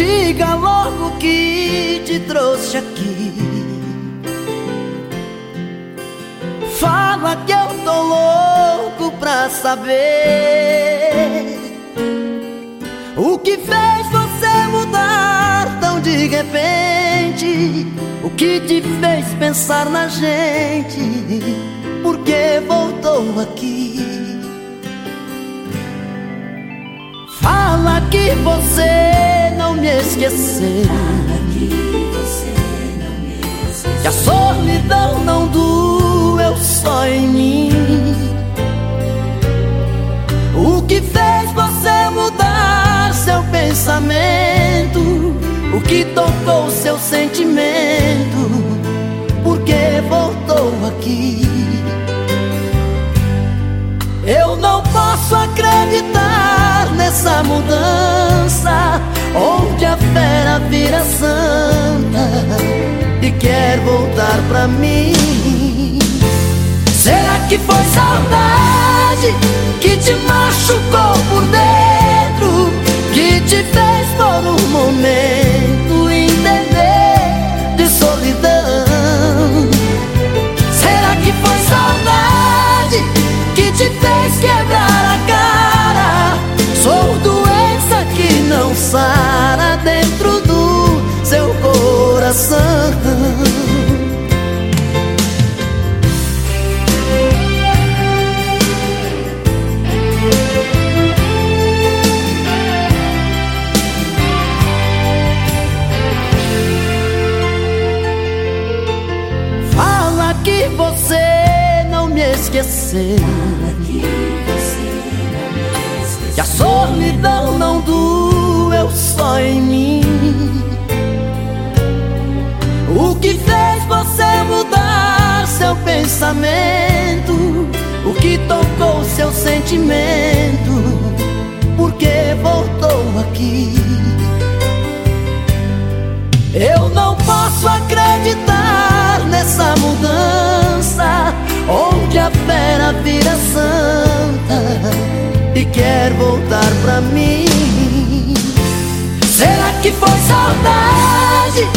diga logo que te trouxe aqui. Fala que eu tô louco pra saber o que fez você mudar tão de repente. O que te fez pensar na gente? Por que voltou aqui? Fala que você esqueceu. Que a solidão não doeu só em mim. O que fez você mudar seu pensamento? O que tocou seu sentimento? Por que voltou aqui? Eu não posso acreditar nessa mudança pra mim Será que foi saudade que te machucou por dentro Que te fez por um momento entender de solidão Será que foi saudade que te fez quebrar a cara? Sou doença que não sara dentro do seu coração. Fala que a solidão não doeu só em mim. O que fez você mudar seu pensamento? O que tocou seu sentimento? Por que voltou aqui? Eu não posso acreditar nessa mudança vira santa E quer voltar pra mim. Será que foi saudade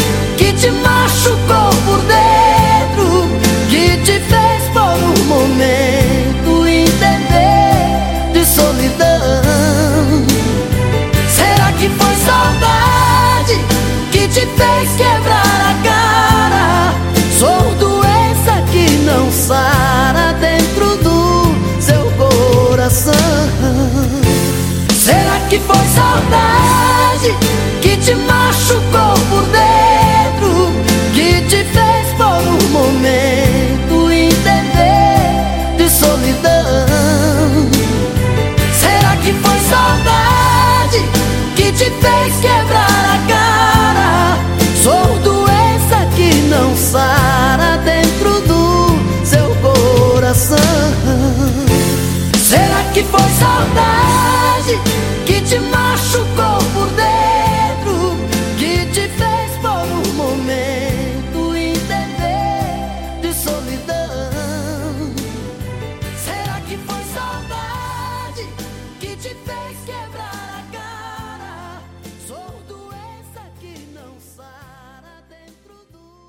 Será que foi saudade que te machucou por dentro? que foi saudade que te machucou por dentro, que te fez por um momento entender de solidão. Será que foi saudade que te fez quebrar?